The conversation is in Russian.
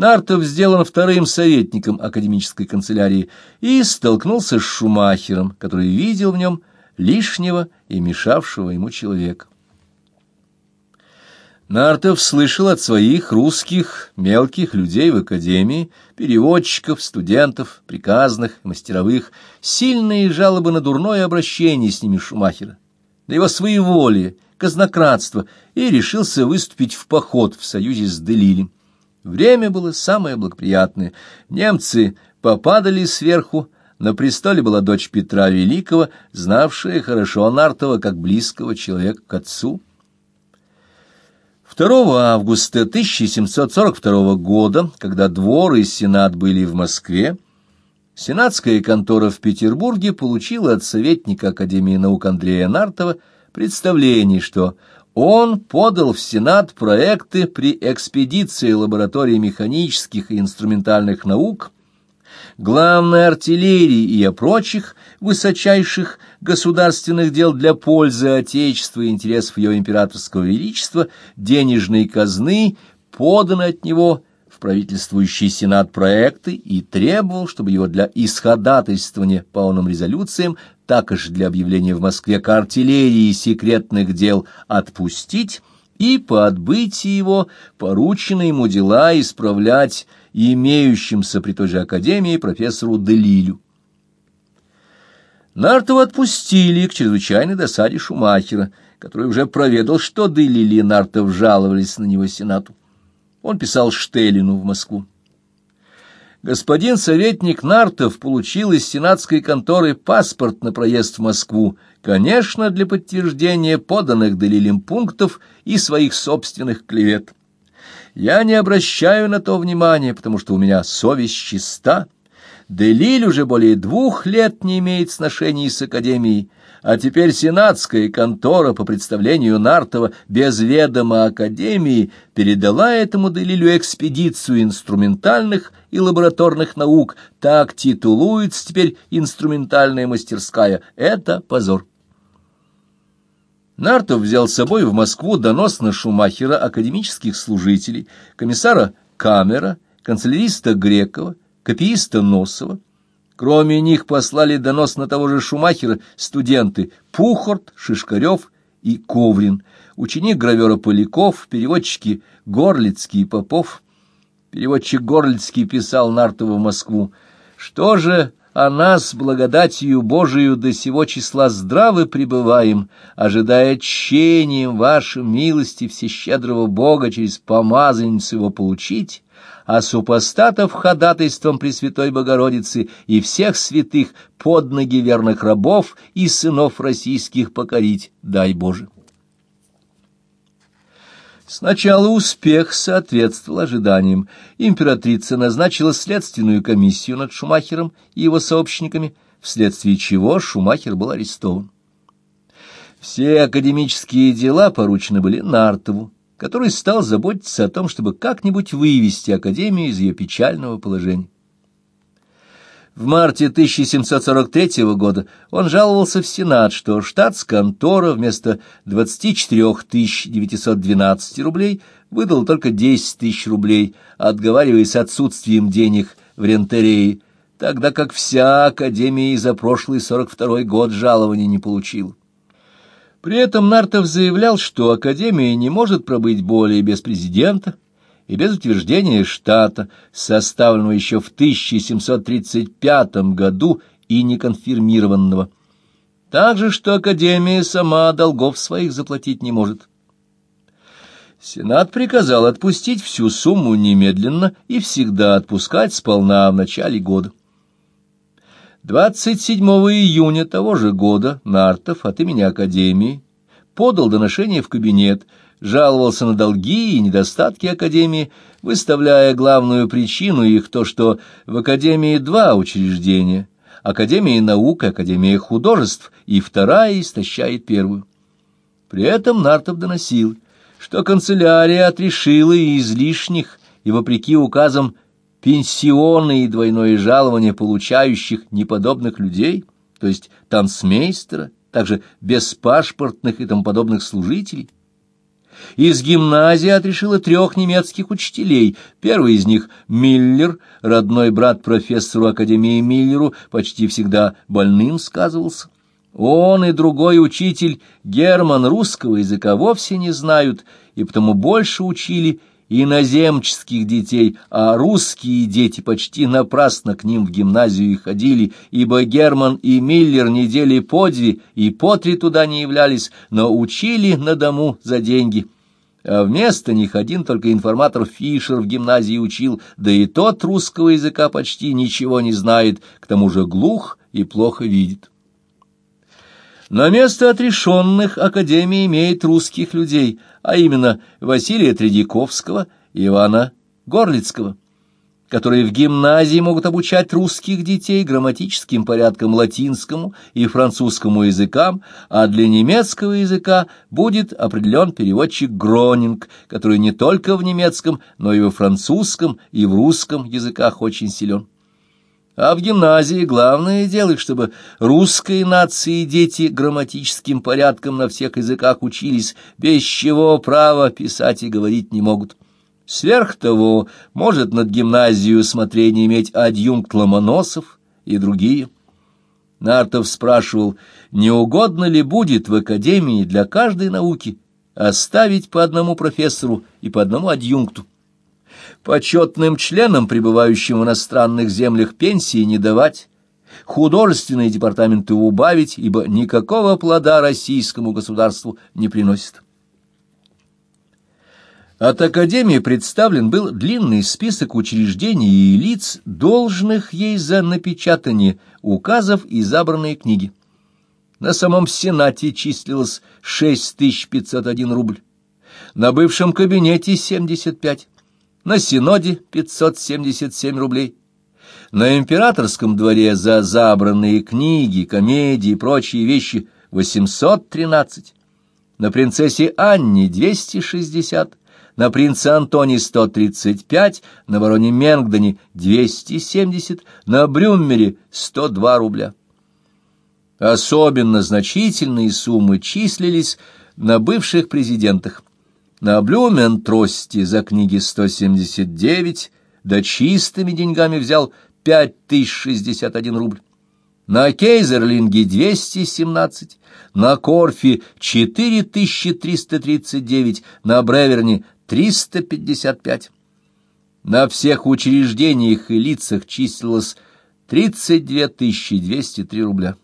Нартов сделан вторым советником академической канцелярии и столкнулся с Шумахером, который видел в нем лишнего и мешавшего ему человека. Нартов слышал от своих русских мелких людей в академии, переводчиков, студентов, приказных, мастеровых, сильные жалобы на дурное обращение с ними Шумахера, на его своеволие, казнократство, и решился выступить в поход в союзе с Делилем. Время было самое благоприятное. Немцы попадали сверху, на престоле была дочь Петра Великого, знавшая хорошо Нартова как близкого человека к отцу. 2 августа 1742 года, когда двор и сенат были в Москве, сенатская контора в Петербурге получила от советника Академии наук Андрея Нартова представление, что он подал в Сенат проекты при экспедиции лаборатории механических и инструментальных наук главной артиллерии и о прочих высочайших государственных дел для пользы Отечества и интересов ее императорского величества, денежной казны, поданы от него правительствующий сенат проекты и требовал, чтобы его для исходатайствования по онным резолюциям, так же для объявления в Москве к артиллерии секретных дел отпустить и по отбытии его поручено ему дела исправлять имеющимся при той же академии профессору Делилю. Нартова отпустили к чрезвычайной досаде Шумахера, который уже проведал, что Делили и Нартов жаловались на него Сенату. Он писал Штелину в Москву. Господин советник Нартов получил из сенатской конторы паспорт на проезд в Москву, конечно, для подтверждения поданных Делилем пунктов и своих собственных клевет. Я не обращаю на то внимания, потому что у меня совесть чиста. Делиль уже более двух лет не имеет сношений с Академией, а теперь сенатская контора по представлению Нартова без ведома Академии передала этому Делилю экспедицию инструментальных и лабораторных наук. Так титулуется теперь инструментальная мастерская. Это позор. Нартов взял с собой в Москву донос на Шумахера академических служителей, комиссара Камера, канцеляриста Грекова, копииста Носова. Кроме них послали донос на того же Шумахера студенты Пухорт, Шишкарев и Коврин, ученик гравера Поляков, переводчики Горлицкий и Попов. Переводчик Горлицкий писал Нартову в Москву. «Что же а нас, благодатью Божию, до сего числа здравы пребываем, ожидая чением вашим милости всещедрого Бога через помазанницу его получить, а супостатов ходатайством Пресвятой Богородицы и всех святых под ноги верных рабов и сынов российских покорить, дай Боже. Сначала успех соответствовал ожиданиям. Императрица назначила следственную комиссию над Шумахером и его сообщниками, вследствие чего Шумахер был арестован. Все академические дела поручены были Нартову, который стал заботиться о том, чтобы как-нибудь вывести Академию из ее печального положения. В марте 1743 года он жаловался в Сенат, что штатс-контора вместо 24 912 рублей выдал только 10 тысяч рублей, отговариваясь отсутствием денег в рентерее, тогда как вся Академия за прошлый 42 год жалования не получила. При этом Нартов заявлял, что Академия не может пробыть более без президента, и без утверждения штата, составленного еще в 1735 году и неконфирмированного. Также, что Академия сама долгов своих заплатить не может. Сенат приказал отпустить всю сумму немедленно и всегда отпускать сполна в начале года. 27 июня того же года Нартов от имени Академии подал доношение в кабинет, жаловался на долги и недостатки Академии, выставляя главную причину их то, что в Академии два учреждения – Академия наук и Академия художеств, и вторая истощает первую. При этом Нартов доносил, что канцелярия отрешила и излишних, и, вопреки указам, пенсионные и двойное жалование получающих неподобных людей, то есть танцмейстера, также беспашпортных и тому подобных служителей, Из гимназии отрешила трех немецких учителей. Первый из них — Миллер, родной брат профессору Академии Миллеру, почти всегда больным сказывался. Он и другой учитель Герман русского языка вовсе не знают, и потому больше учили иноземческих детей, а русские дети почти напрасно к ним в гимназию и ходили, ибо Герман и Миллер недели по две и по три туда не являлись, но учили на дому за деньги. А вместо них один только информатор Фишер в гимназии учил, да и тот русского языка почти ничего не знает, к тому же глух и плохо видит. На место отрешенных Академия имеет русских людей, а именно Василия Тредяковского и Ивана Горлицкого, которые в гимназии могут обучать русских детей грамматическим порядкам латинскому и французскому языкам, а для немецкого языка будет определен переводчик Гронинг, который не только в немецком, но и во французском и в русском языках очень силен. А в гимназии главное дело, чтобы русской нации дети грамматическим порядком на всех языках учились, без чего право писать и говорить не могут. Сверх того, может над гимназию смотрение иметь адъюнкт Ломоносов и другие. Нартов спрашивал, не угодно ли будет в академии для каждой науки оставить по одному профессору и по одному адъюнкту почетным членам, пребывающим в иностранных землях, пенсии не давать, художественные департаменты убавить, ибо никакого плода российскому государству не приносит. От Академии представлен был длинный список учреждений и лиц, должных ей за напечатание указов и забранные книги. На самом Сенате числилось 6501 рубль, на бывшем кабинете 75 на Синоде 577 рублей, на императорском дворе за забранные книги, комедии и прочие вещи 813, на принцессе Анне 260, на принце Антоне 135, на бароне Менгдоне 270, на Брюммере 102 рубля. Особенно значительные суммы числились на бывших президентах на Блюментросте за книги 179, да чистыми деньгами взял 5061 рубль. На Кейзерлинге 217, на Корфе 4339, на Бреверне 355. На всех учреждениях и лицах числилось 32 203 рубля.